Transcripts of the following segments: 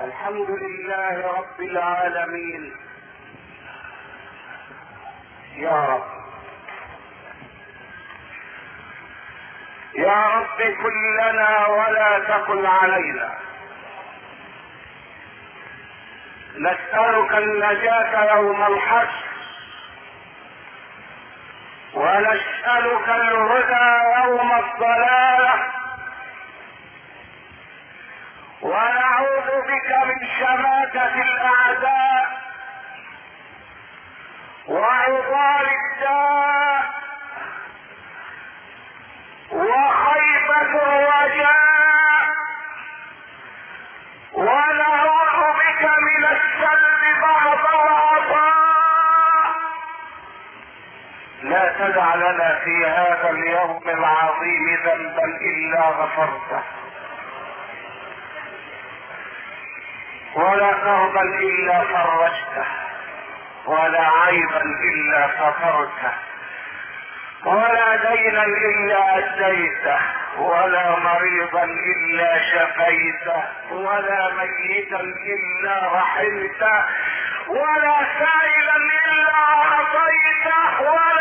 الحمد لله رب العالمين. يا رب. يا رب كن لنا ولا تكن علينا. نسألك النجاة يوم الحشر. ونسألك الهدى يوم الضلالة. ونعوذ بك من شماتة الأعداء وعضال الداء وخيبة الرجاء ونعوذ بك من السلب بعض العطاء. لا تدع لنا في هذا اليوم العظيم ذنبا إلا غفرته. ولا كربا إلا فرجته ولا عيبا إلا سترته ولا دينا إلا أديته ولا مريضا إلا شفيته ولا ميتا إلا رحمته ولا سائلا إلا أعطيته ولا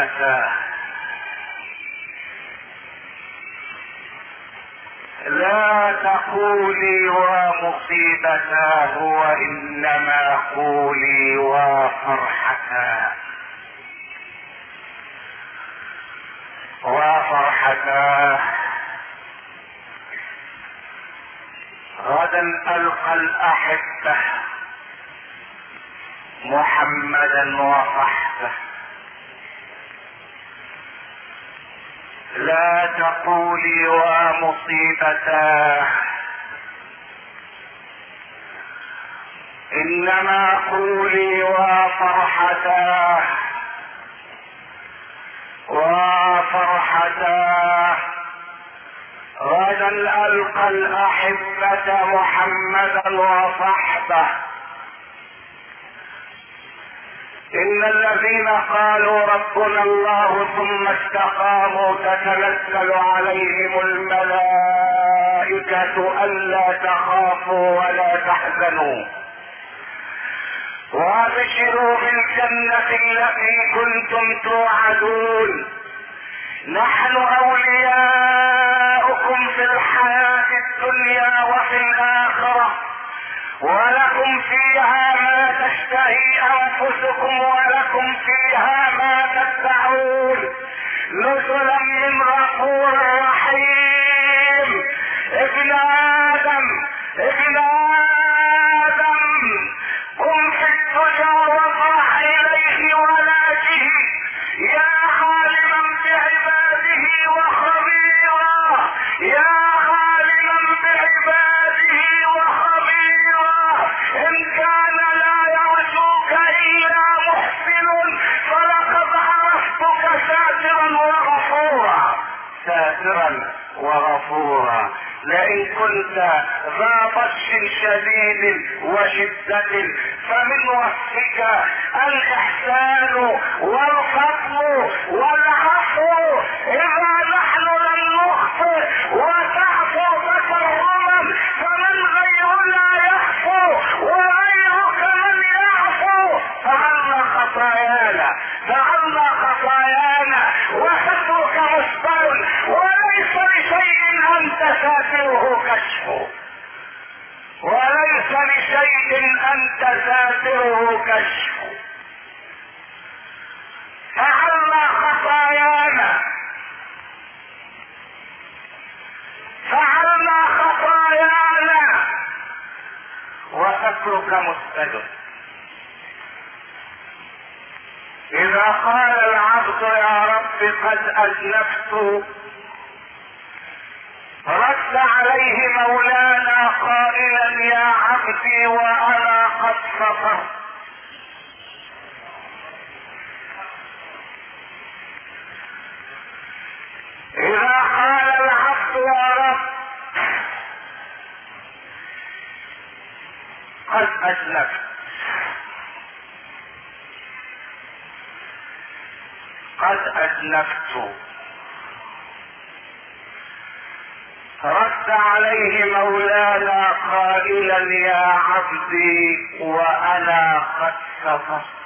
ومصيبتاه لا تقولي ومصيبتاه وانما قولي وفرحتاه وفرحتاه غدا ألقى الأحبة محمدا وصحبه لا تقولي ومصيبتاه إنما قولي وفرحتاه وفرحتاه غدا ألقى الأحبة محمدا وصحبه. إن الذين قالوا ربنا الله ثم استقاموا تتنزل عليهم الملائكة ألا تخافوا ولا تحزنوا. وأبشروا بالجنة التي كنتم توعدون. نحن أولياؤكم في الحياة الدنيا وفي الآخرة. ولكم فيها ما تشتهي أنفسكم ولكم فيها ما تدعون. نزلا من غفور رحيم ابن آدم ابن آدم كنت ذا بطش شديد وشدة فمن وصفك الإحسان والفضل والعفو إذا نحن لم نخطئ وتعفو تكرما فمن غيرنا يعفو وغيرك من يعفو فعلنا خطايانا فعلنا خطايانا وسترك مستر وليس لشيء انت ساتره كشفه وليس لشيء انت كشفه فعلنا خطايانا فعلنا خطايانا وسترك مستجر إذا قال العبد يا رب قد اذنبت رد عليه مولانا قائلا يا عبدي وأنا قد سطرت اذا قال العبد يا رب قد اذنبت قد اذنبت رد عليه مولانا قائلا يا عبدي وأنا قد سطرت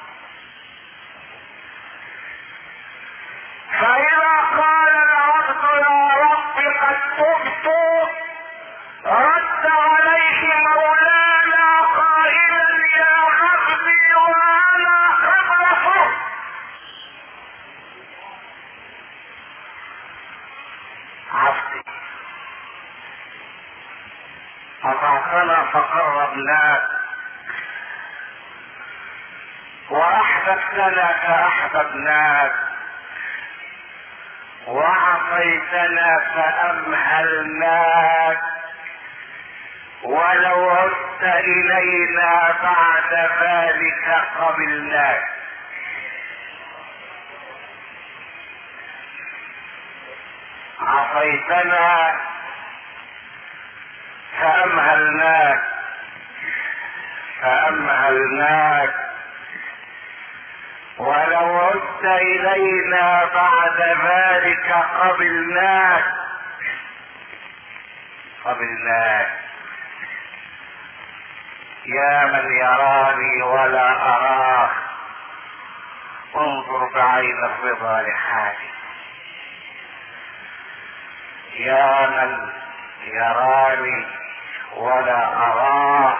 وأحببتنا فأحببناك وعصيتنا فأمهلناك ولو عدت إلينا بعد ذلك قبلناك. عصيتنا فأمهلناك فأمهلناك. ولو عدت إلينا بعد ذلك قبلناك. قبلناك. يا من يراني ولا أراه. انظر بعين الرضا لحالي. يا من يراني ولا أراه.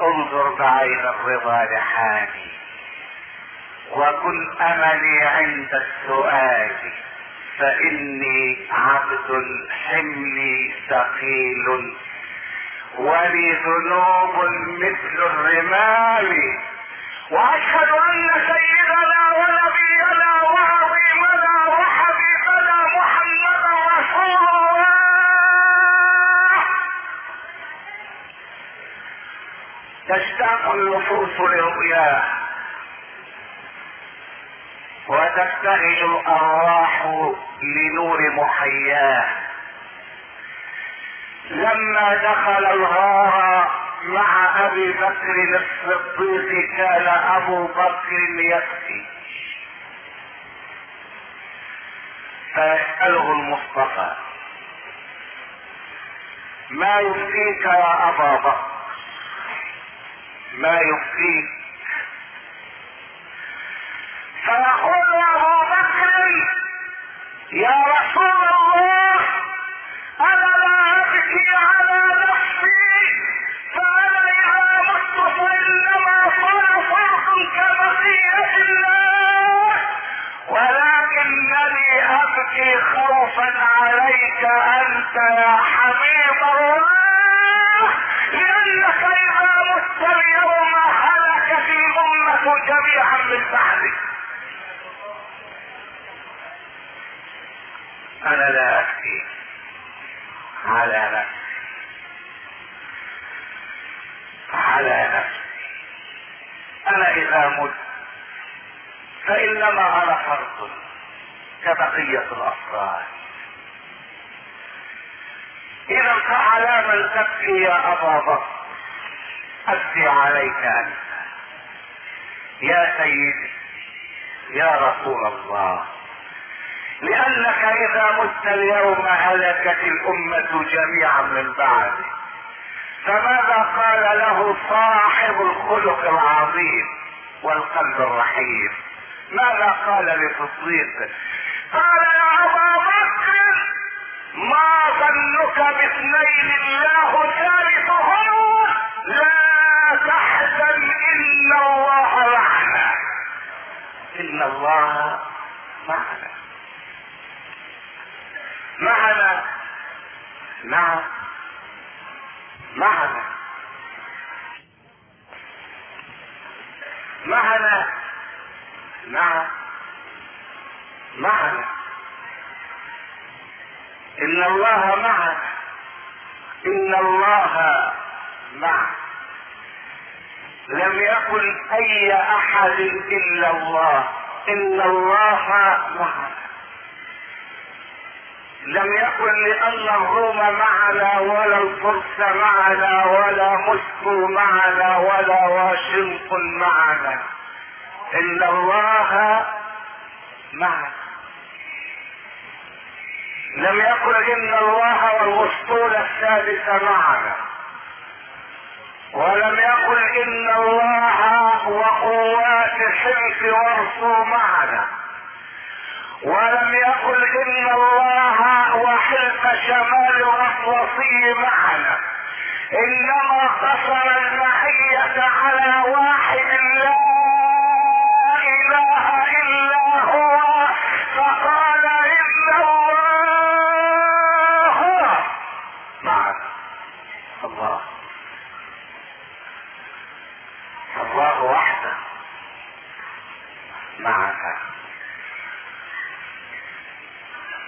انظر بعين الرضا لحالي. وكن أملي عند السؤال فإني عبد حملي ثقيل ولي ذنوب مثل الرمال وأشهد أن سيدنا ونبينا وعظيمنا وحبيبنا محمدا رسول الله تشتاق النفوس لرؤياه وتبتهج الأرواح لنور محياه. لما دخل الغار مع أبي بكر الصديق كان أبو بكر يبكي فيسأله المصطفى ما يبكيك يا أبا بكر؟ ما يبكيك فيقول أبو بكر يا رسول الله أنا لا أبكي على نفسي فأنا مت فانما صار فرق كبقيه الله ولكنني أبكي خوفا عليك أنت يا حبيب الله لأنك إذا مت اليوم هلكت الأمة جميعا من بعدك. أنا لا ابكي على نفسي على نفسي أنا إذا مت فإنما أنا فرد كبقية الأفراد. إذا فعلى من تبكي يا أبا بكر أبكي عليك أنت. يا سيدي يا رسول الله. لأنك إذا مت اليوم هلكت الأمة جميعا من بعدك فماذا قال له صاحب الخلق العظيم والقلب الرحيم؟ ماذا قال لتصديقه قال يا أبا بكر ما ظنك باثنين الله ثالثهما لا تحزن إن الله معنا إن الله معنا معنا نعم معنا معنا نعم معنا إن الله معنا إن الله معنا لم يكن أي أحد إلا الله. إن الله معنا لم يكن لأن الروم معنا ولا الفرس معنا ولا موسكو معنا ولا واشنطن معنا. إن الله معنا. لم يقل إن الله والاسطول الثالث معنا. ولم يقل إن الله وقوات حلف ورسو معنا. ولم يقل إن الله وحلف شمال الاطلسي معنا. إنما قصر المعية على واحد لا إله إلا هو. فقال إن الله. معنا الله. الله وحده. معنا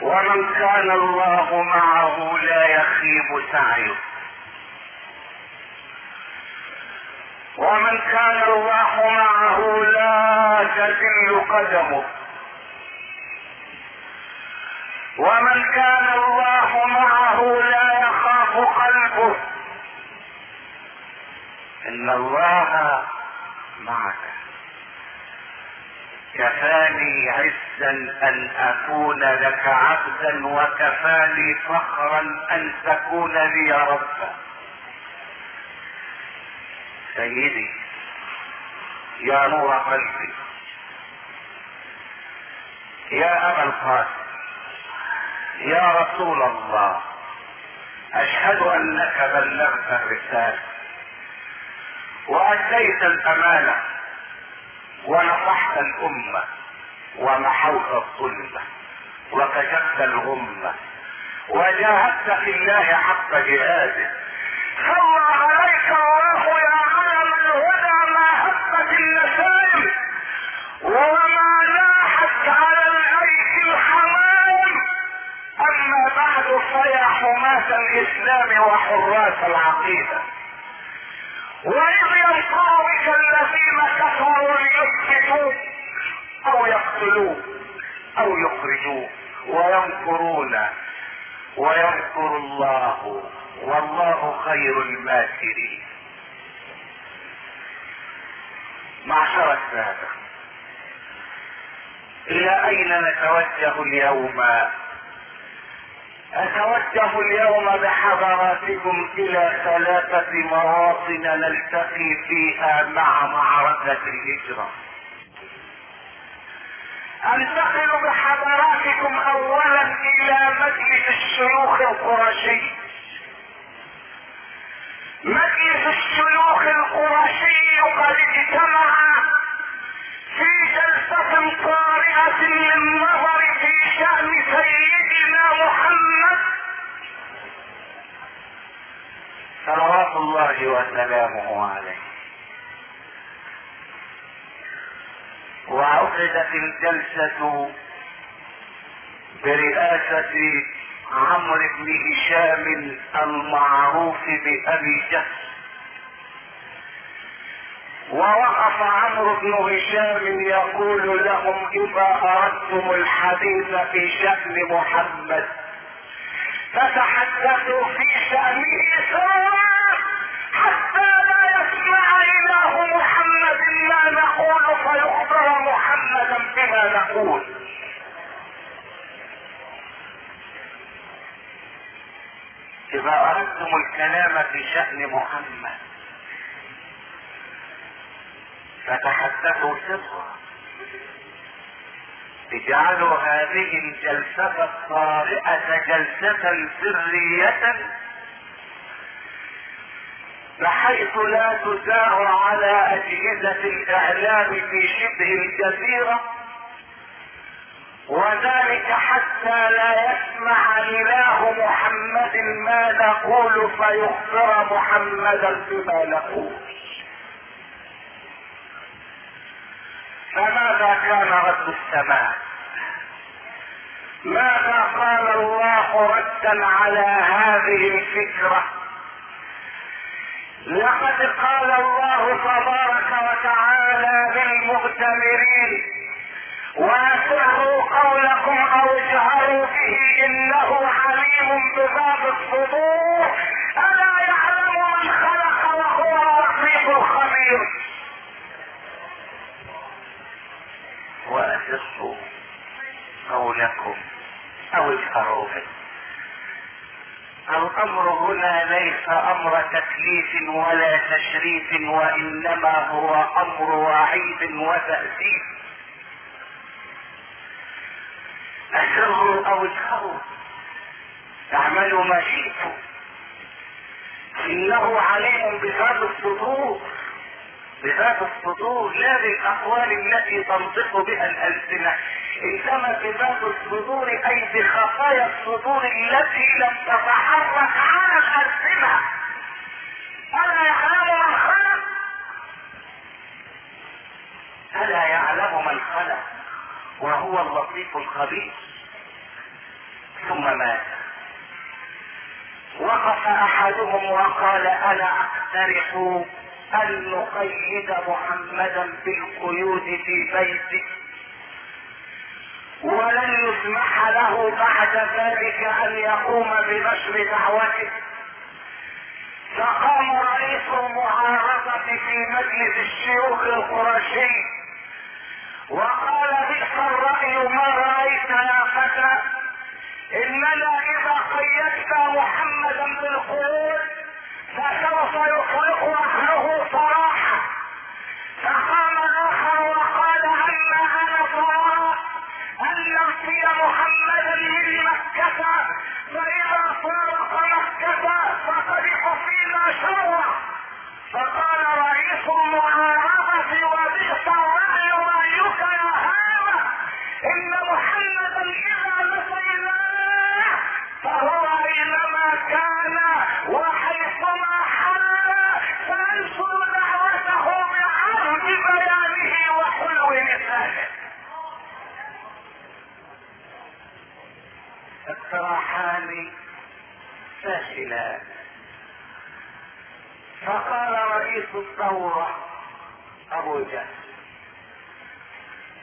ومن كان الله معه لا يخيب سعيه. ومن كان الله معه لا تزل قدمه. ومن كان الله معه لا يخاف قلبه. إن الله معك. كفاني عزا أن أكون لك عبدا وكفاني فخرا أن تكون لي ربا. سيدي يا نور قلبي يا أبا القاسم يا رسول الله أشهد أنك بلغت الرسالة واديت الأمانة. ونصحت الأمة ومحوت الظلمه وكشفت الغمة وجاهدت في الله حق جهاده. صلى عليك الله يا علم الهدى ما هبت النسائم وما لاحت على العيش الحمام. أما بعد فيا حماة الإسلام وحراس العقيدة. ينصر بك الذين كفروا ليثبتوك أو يقتلوك أو يخرجوك وينصرون وينصر الله والله خير الماكرين. معشر السادة إلى أين نتوجه اليوم؟ أتوجه اليوم بحضراتكم إلى ثلاثة مواطن نلتقي فيها مع معركة الهجرة. أنتقل بحضراتكم اولا إلى مجلس الشيوخ القرشي مجلس الشيوخ القرشي قد اجتمع في جلسة طارئة للنظر في شأن سيدنا صلوات الله وسلامه عليه. وعقدت الجلسة برئاسة عمرو بن هشام المعروف بأبي جهل. ووقف عمرو بن هشام يقول لهم إذا أردتم الحديث في شأن محمد فتحدثوا في شأنه سرا نقول فيخبر محمدا بما نقول. إذا أردتم الكلام في شأن محمد فتحدثوا سرا. اجعلوا هذه الجلسة الطارئة جلسة سرية. بحيث لا تذاع على أجهزة الإعلام في شبه الجزيرة وذلك حتى لا يسمع إله محمد ما نقول فيخبر محمدا بما نقول. فماذا كان رد السماء؟ ماذا قال الله ردا على هذه الفكرة؟ لقد قال الله تبارك وتعالى للمؤتمرين واسروا قولكم أو اجهروا به إنه عليم بذات الصدور. ألا يعلم من خلق وهو اللطيف الخبير واسروا قولكم أو اجهروا به. الأمر هنا ليس أمر تكليف ولا تشريف وإنما هو أمر وعيد وتأديب اسروا أو اجهروا اعملوا ما شئتم إنه عليم بذات الصدور. بذات الصدور لا بالاقوال التي تنطق بها الألسنة. إنما بذات الصدور أي بخفايا الصدور التي لم تتحرك على الالسنه ألا يعلم من خلق ألا يعلم من خلق؟ وهو اللطيف الخبير. ثم مات. وقف أحدهم وقال أنا أقترح أن نقيد محمدا بالقيود في بيته ولن يسمح له بعد ذلك أن يقوم بنشر دعوته. فقام رئيس المعارضة في مجلس الشيوخ القرشي وقال بئس الرأي ما رأيت يا فتى. إننا إذا قيدت محمدا بالقيود فسوف يطلق اهله صراحة. فقام فقال رئيس الثورة ابو جهل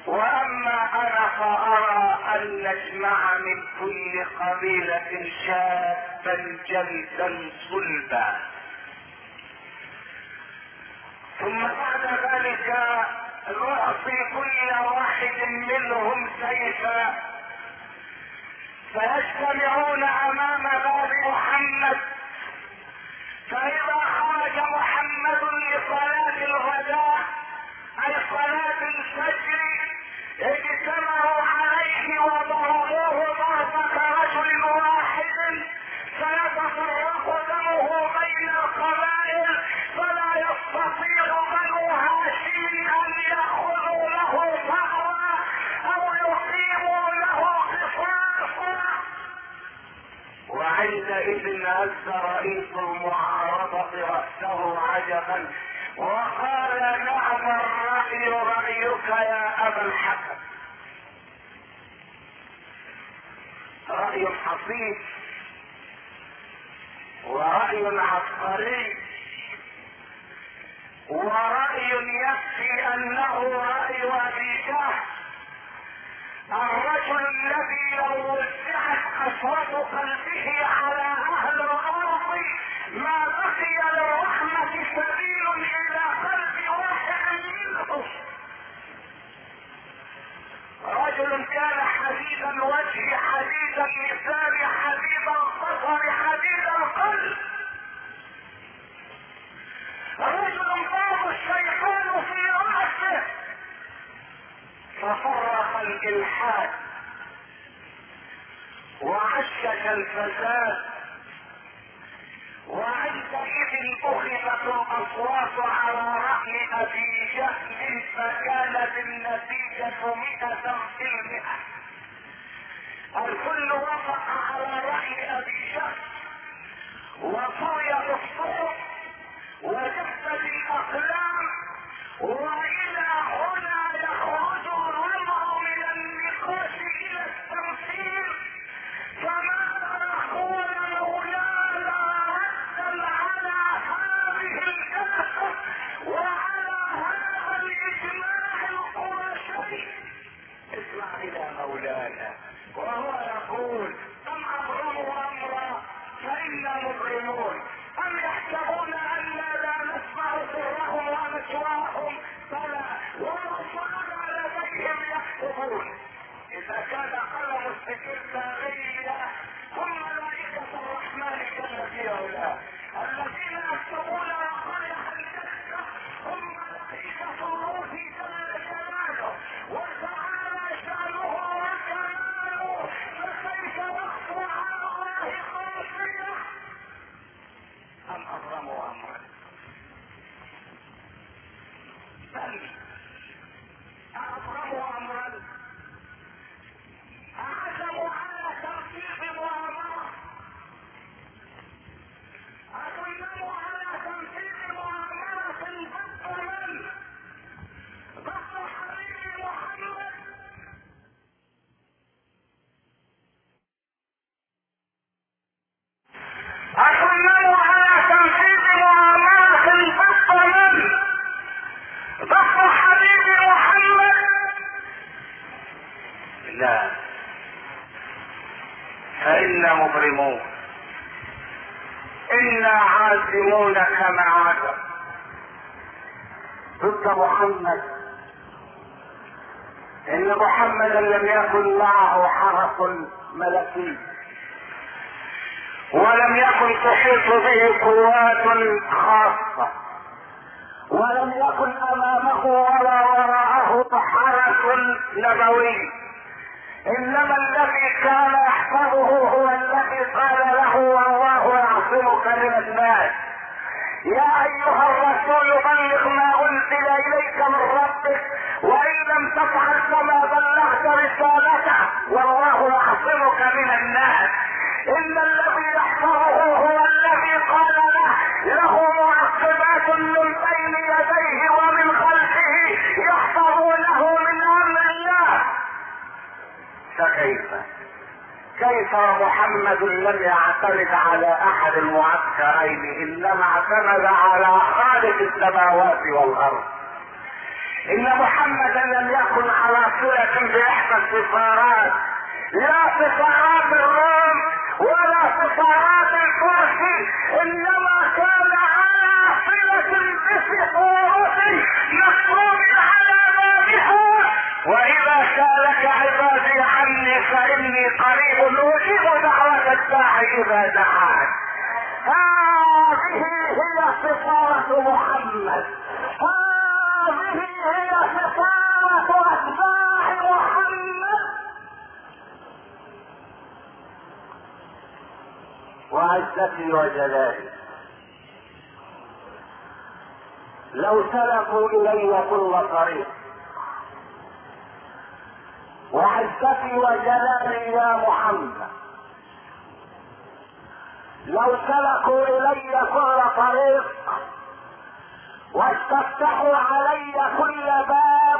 واما أنا فارى ان نجمع من كل قبيلة شابا جلدا صلبا ثم بعد ذلك نعطي كل واحد منهم سيفا. فيجتمعون أمام باب محمد. فإذا خرج محمد لصلاة الغداء أي صلاة الفجر وعندئذ هز رئيس المعارضة رأسه عجبا. وقال نعم الرأي رأيك يا أبا الحكم رأي حصيف ورأي عبقري ورأي يكفي أنه رأي أبي الرجل الذي لو وسعت حسرة قلبه على أهل الأرض ما بقي للرحمة سبيل إلى قلب واحد منهم رجل كان حديد الوجه حديد اللسان حديد البصر حديد القلب. ففرق الإلحاد وعشش الفساد وعندئذ أخذت الأصوات على رأي أبي جهل فكانت النتيجة مئة في المئة. الكل وافق على رأي أبي جهل وطويت الصوت وجفت الأقلام وإلى لا فإنا مبرمون. إنا عازمون كما عزم ضد محمد. إن محمدا لم يكن معه حرس ملكي. ولم يكن تحيط به قوات خاصة. ولم يكن أمامه ولا وراءه حرس نبوي. إنما الذي كان يحفظه هو الذي قال له والله يعصمك من الناس. يا أيها الرسول بلغ ما أنزل إليك من ربك وإن لم تفعل فما بلغت رسالته والله يعصمك من الناس. إن الذي يحفظه هو الذي قال له له فكيف كيف محمد لم يعتمد على أحد المعسكرين انما اعتمد على خالق السماوات والأرض؟ إن محمدا لم يكن على صلة بإحدى السفارات. لا سفارات الروم ولا سفارات الفرس انما دعان هذه هي سفارة محمد. هذه هي سفارة أتباع محمد. وعزتي وجلالي. لو سلكوا إلي كل طريق. وعزتي وجلالي يا محمد. لو سلكوا إلي كل طريق واستفتحوا علي كل باب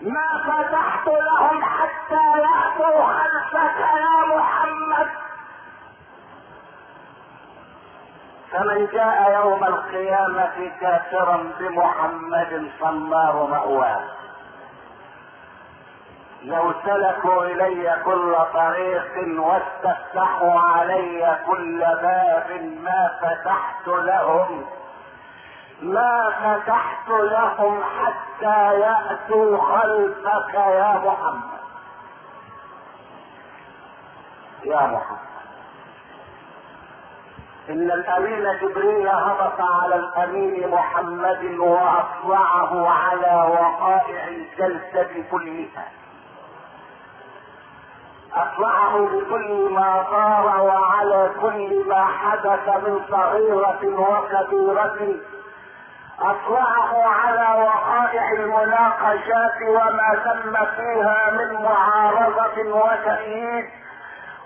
ما فتحت لهم حتى يأتوا خلفك يا محمد. فمن جاء يوم القيامة كافرا بمحمد صماه مأواه. لو سلكوا إلي كل طريق واستفتحوا علي كل باب ما فتحت لهم ما فتحت لهم حتى يأتوا خلفك يا محمد. يا محمد. إن الأمين جبريل هبط على الأمين محمد واطلعه على وقائع الجلسة كلها. أطلعه بكل ما صار وعلى كل ما حدث من صغيرة وكبيرة. أطلعه على وقائع المناقشات وما تم فيها من معارضة وتأييد.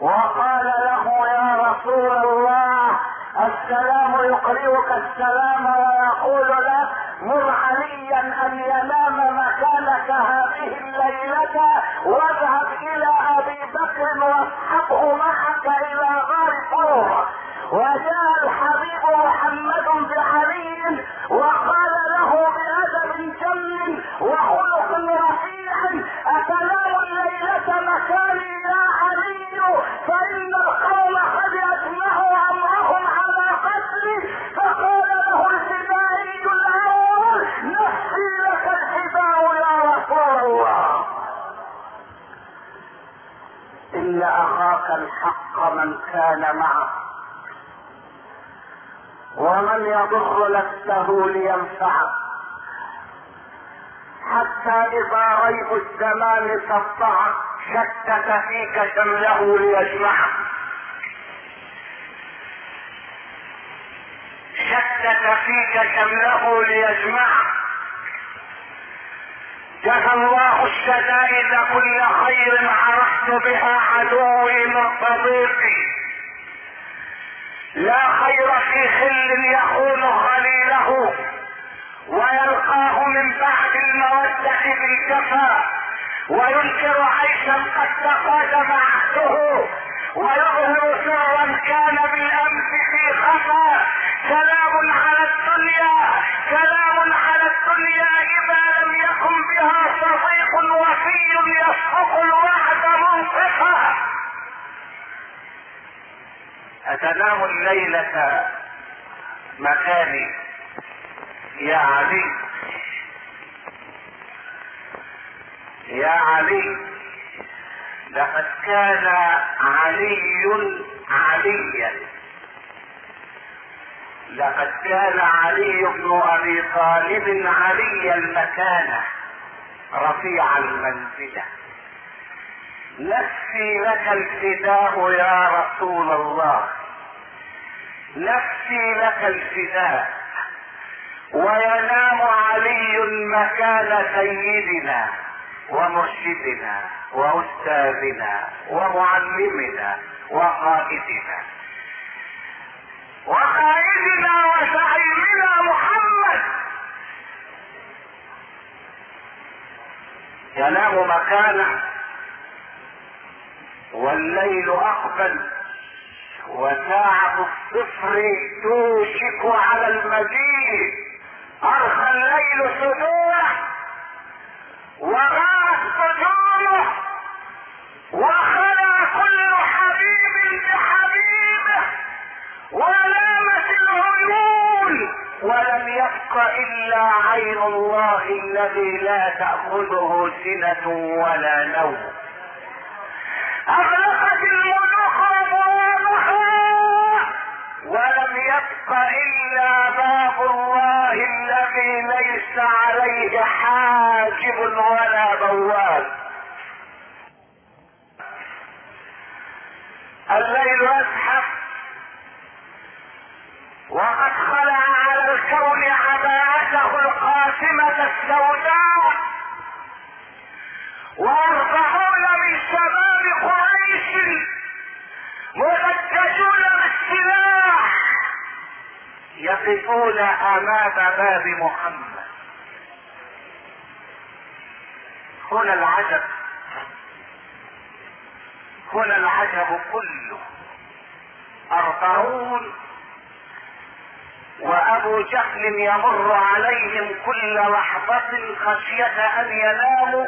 وقال له يا رسول الله السلام يقرئك السلام ويقول لك مر عليا أن ينام مكانك هذه الليلة واذهب إلى أبي بكر واصحبه معك إلى غار طور وجاء الحبيب محمد بعلي وقال له بأدب جم وخلق رفيع أتنام الليلة مكاني اخاك الحق من كان معه. ومن يضر نفسه لينفعه. حتى إذا ريب الزمان سطعه شتت فيك شمله ليجمعه. شتت فيك شمله ليجمعه. جزى الله الشدائد كل خير عرفت بها عدوي صديقي لا خير في خل يخون خليله ويلقاه من بعد المودة بالجفا وينكر عيشا قد تقادم عهده ويظهر سرا كان بالأمس في خفا. سلام على الدنيا سلام على الدنيا بها صديق وفي يصدق الوعد منطقا. أتنام الليلة مكاني يا علي. يا علي لقد كان علي عليا. لقد كان علي بن أبي طالب علي المكانة. رفيع المنزلة. نفسي لك الفداء يا رسول الله. نفسي لك الفداء. وينام علي مكان سيدنا ومرشدنا وأستاذنا ومعلمنا وقائدنا. وقائدنا وزعيمنا محمد. ينام مكانه والليل أقبل وساعة الصفر توشك على المجيء أرخى الليل سدوره وغارت نجومه وخلى ولم يبق إلا عين الله الذي لا تأخذه سنة ولا نوم. أغلقت الملوك ابوابها ولم يبق إلا باب الله الذي ليس عليه حاجب ولا بواب. الليل يزحف وقد خلع على الكون عباءته القاسمة السوداء. وأربعون من شباب قريش مفتشون بالسلاح. يقفون أمام باب محمد. هنا العجب. هنا العجب كله. أربعون وأبو جهل يمر عليهم كل لحظة خشية أن يناموا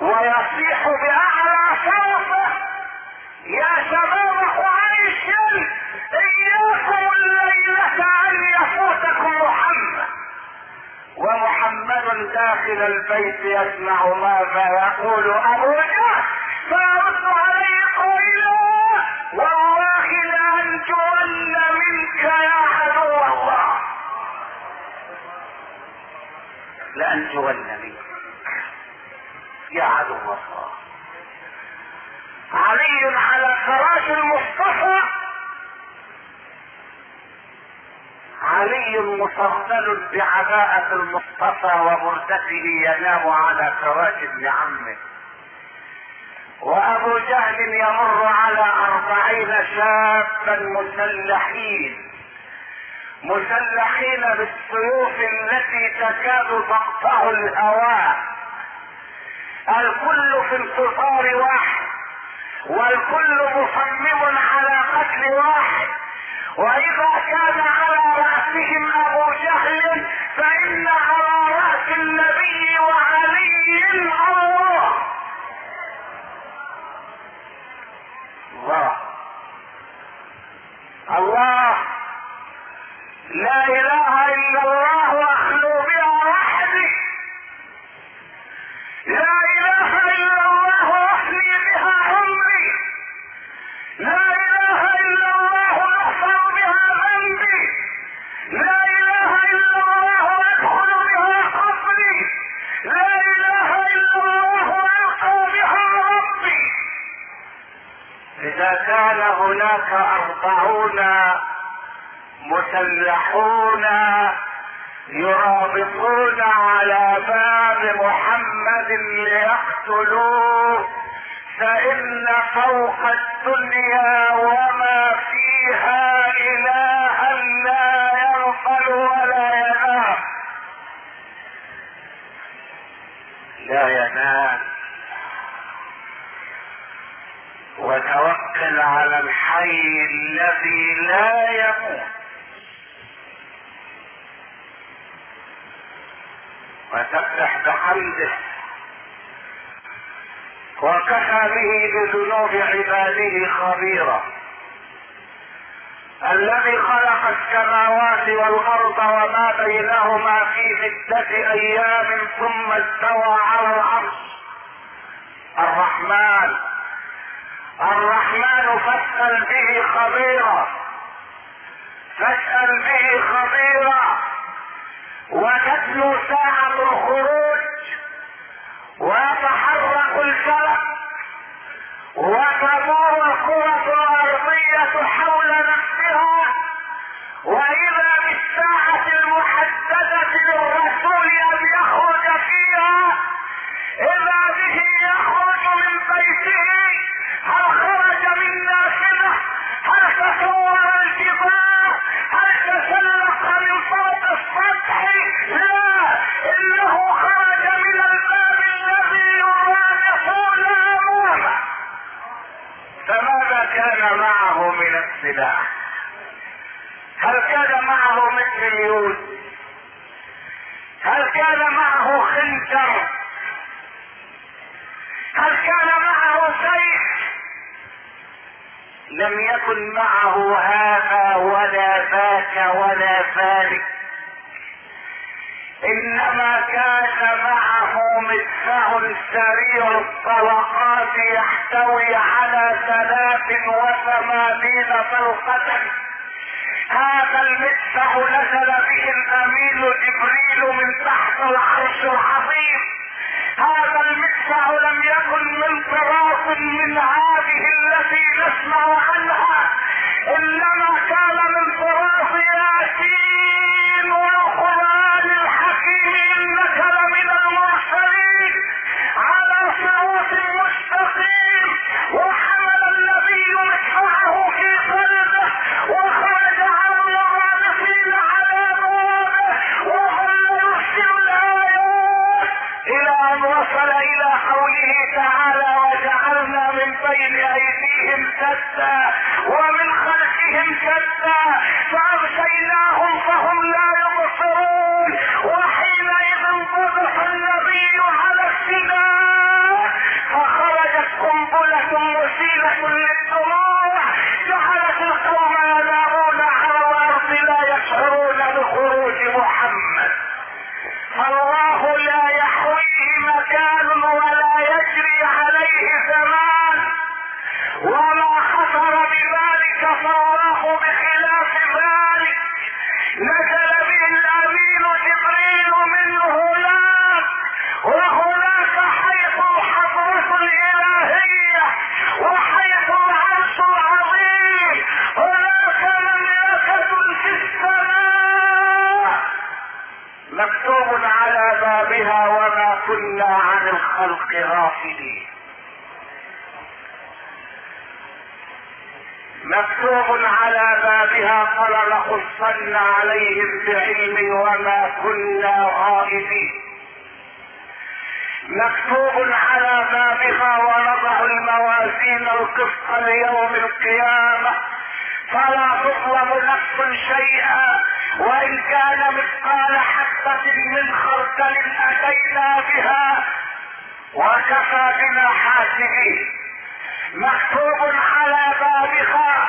ويصيح بأعلى صوته يا شباب قريش إياكم الليلة أن يفوتكم محمد. ومحمد داخل البيت يسمع ماذا يقول أبو جهل فيرد عليه قائلا والله لانجون منك يا عدو الله. لانجون منك يا عدو الله علي على فراش المصطفى. علي مصلل بعباءة المصطفى وبردته ينام على فراش ابن عمه. وأبو جهل يمر على أربعين شابا مسلحين. مسلحين بالسيوف التي تكاد تقطع الهواء. الكل في انتصار واحد والكل مصمم على قتل واحد. وإذا كان على رأسهم أبو جهل فإن على رأس النبي وعلي الله. الله. لا إله إلا الله اخلو بها وحدي لا إله إلا الله واحمي بها عمري لا إله إلا الله اغفر بها ذنبي لا إله إلا الله ادخل بها قبري لا إله إلا الله القى بها ربي إذا كان هناك أربعون مسلحون يرابطون على باب محمد ليقتلوه. فإن فوق الدنيا وما فيها إلها لا يغفل ولا ينام لا ينام وتوكل على الحي الذي لا يموت. وسبح بحمده. وكفى به بذنوب عباده خبيرا. الذي خلق السماوات والأرض وما بينهما في ستة أيام ثم استوى على العرش. الرحمن. الرحمن فاسأل به خبيرا. فاسأل به خبيرا. وتتلو ساعة الخروج ويتحرك الفلك وتدور الكرة الأرضية حول من السلاح هل كان معه متريون؟ هل كان معه خنجر؟ هل كان معه سيف؟ لم يكن معه هذا ولا ذاك ولا ذلك. إنما كان معه مدفع سريع الطلقات يحتوي على ثلاث وثمانين طلقة. هذا المدفع نزل به الأمين جبريل من تحت العرش العظيم. هذا المدفع لم يكن من طراط من هذه التي نسمع عنها إنما كان من طراط ياسين ومن خلفهم سدا فاغشيناهم فهم لا يبصرون así los مكتوب على بابها فلنقصن عليهم بعلم وما كنا غائبين. مكتوب على بابها ونضع الموازين القسط ليوم القيامة. فلا تظلم نفس شيئا وإن كان مثقال حبة من خردل أتينا بها وكفى بنا حاسبين. مكتوب على بابها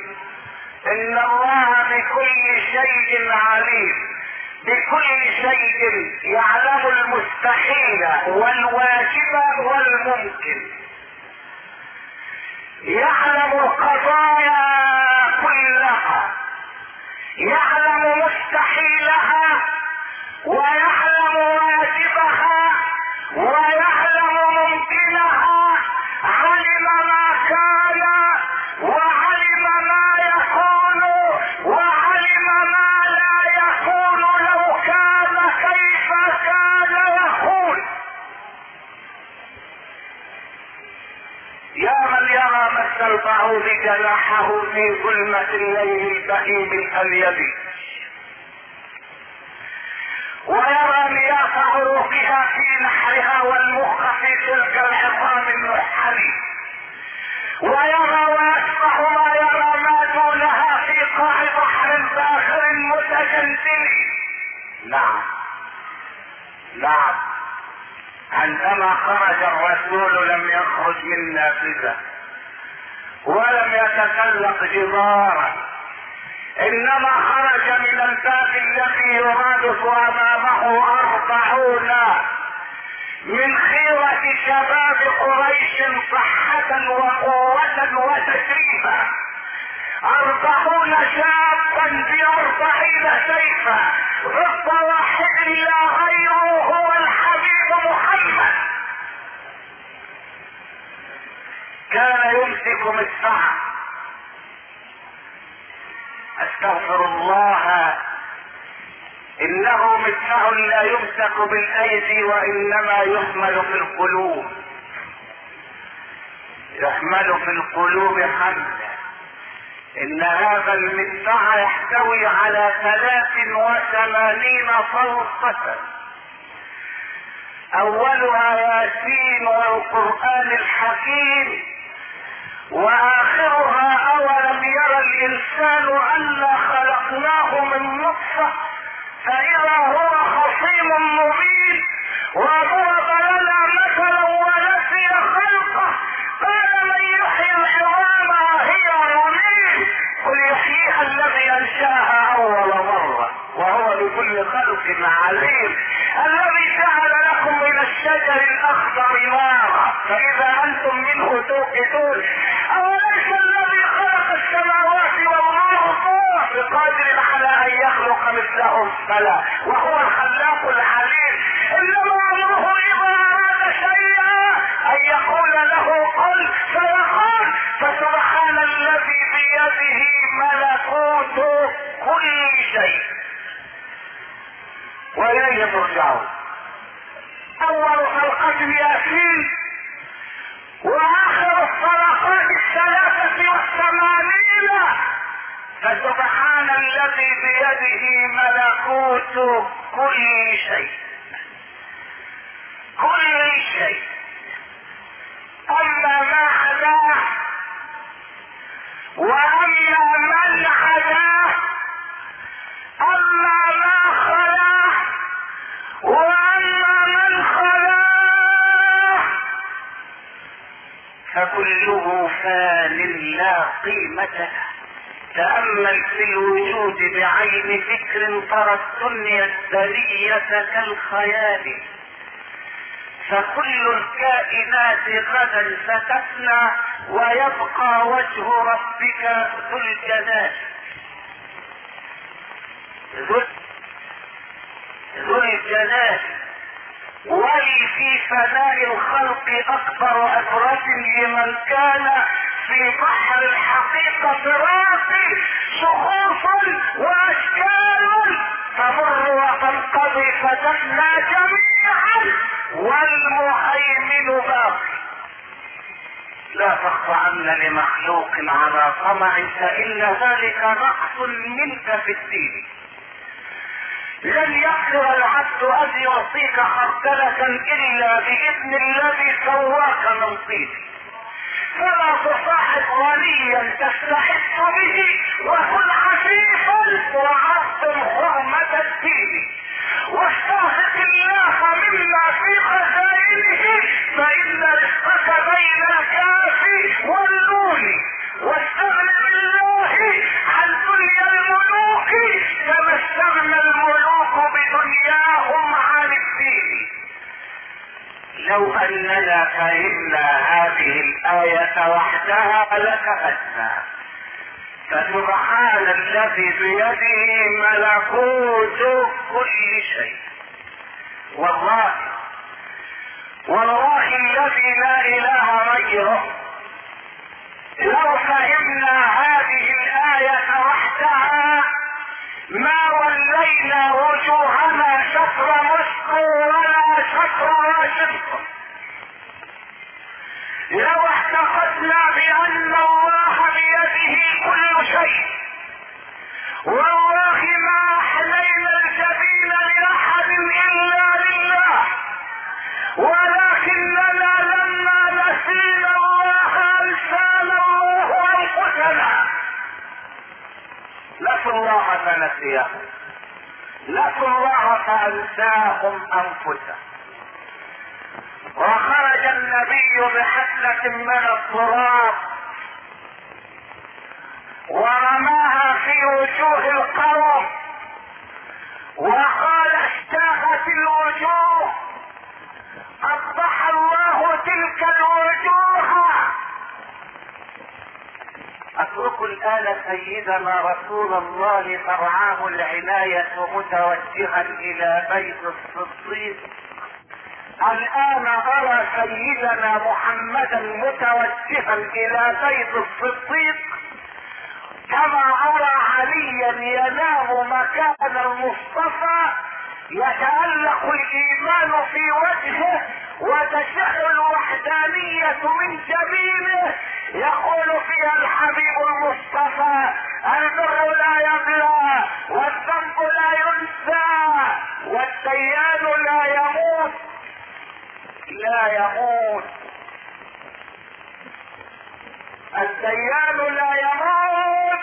شيء عليم بكل شيء يعلم المستحيل والواجب والممكن. يعلم القضايا كلها يعلم مستحيلها ويعلم جناحه في ظلمة الليل البهيم الأبيض. ويرى مياه عروقها في نحرها والمخ في تلك العظام المحلي ويرى ويسمع ما يرى ما دونها في قاع بحر باخر متجندل نعم. نعم. عندما خرج الرسول لم يخرج من نافذة. ولم يتسلق جدارا. إنما خرج من الباب الذي يرادف أمامه أربعون من خيرة شباب قريش صحة وقوة وتشريفا أربعون شابا بأربعين سيفا. ضد واحد لا غيره هو الحبيب محمد كان يمسك مدفعه أستغفر الله. إنه مدفع لا يمسك بالأيدي وإنما يحمل في القلوب. يحمل في القلوب حملا. إن هذا المدفع يحتوي على ثلاث وثمانين فرصة أولها ياسين والقرآن الحكيم. وآخرها أولم يرى الإنسان انا خلقناه من نطفة فإذا هو خصيم مبين وضرب لنا مثلا ونسي خلقه قال من يحيي العظام وهي رميم قل يحييها الذي أنشأها أول مرة وهو بكل خلق عليم. الذي جعل لكم من الشجر الأخضر نارا فإذا أنتم منه توقدون. اوليس الذي خلق السماوات والأرض بقادر على أن يخلق مثلهم؟ بلى. وهو الخلاق العليم. إنما أمره اذا اراد شيئا. أن يقول له قل. فيقول فسبحان الذي بيده ملكوت كل شيء. وإليه ترجعون. أول خلقة ياسين. الذي بيده ملكوت كل شيء. كل شيء. أما ما عداه وأما من عداه أما ما خلاه وأما من خلاه. فكله فان لا قيمة له. تأمل في الوجود بعين فكر ترى الدنيا الثرية كالخيال. فكل الكائنات غدا ستفنى ويبقى وجه ربك ذو الجلال. ذو الجلال. ولي في فناء الخلق أكبر ابرة لمن كان في بحر الحقيقة راسي شخوص وأشكال تمر وتنقضي فتفنى جميعا والمهيمن باقي. لا تخضعن لمخلوق على طمع فإن ذلك نقص منك في الدين. لن يقدر العبد أن يعطيك خردلة إلا بإذن الذي سواك من طين. فلا تصاحب غنيا تستحق به وكن عفيفا وعظم حرمة الدين. واستغفر الله مما في خزائنه فإن رزقك بين الكاف والنون واستغن بالله عن دنيا الملوك كما استغنى لو أننا فهمنا هذه الآية وحدها لكفتنا فسبحان الذي بيده ملكوت كل شيء. والله والله الذي لا إله غيره لو فهمنا هذه الآية وحدها ما ولينا وجوهنا شطر مسكو شطر واشنطن لو اعتقدنا بأن الله بيده كل شيء والله ما أحلينا الجبين لأحد إلا لله ولكننا لما نسينا الله أنسانا الله أنفسنا. نسوا الله فنسيهم نسوا الله فأنساهم أنفسهم وخرج النبي بحفلة من التراب ورماها في وجوه القوم وقال اشتاقت الوجوه. أصبح الله تلك الوجوه. أترك الآن سيدنا رسول الله ترعاه العناية متوجها إلى بيت الصديق. الآن ارى سيدنا محمدا متوجها إلى بيت الصديق كما ارى عليا ينام مكان المصطفى يتألق الإيمان في وجهه وتشع الوحدانية من جبينه. يقول فيها الحبيب المصطفى البر لا يبلى والذنب لا ينسى والديان لا يموت. لا يموت. الديان لا يموت.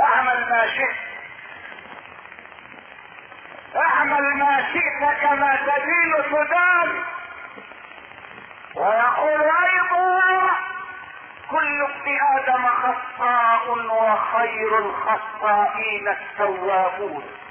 اعمل ما شئت. اعمل ما شئت كما تدين تدان ويقول أيضا كل ابن آدم خطاء وخير الخطائين التوابون.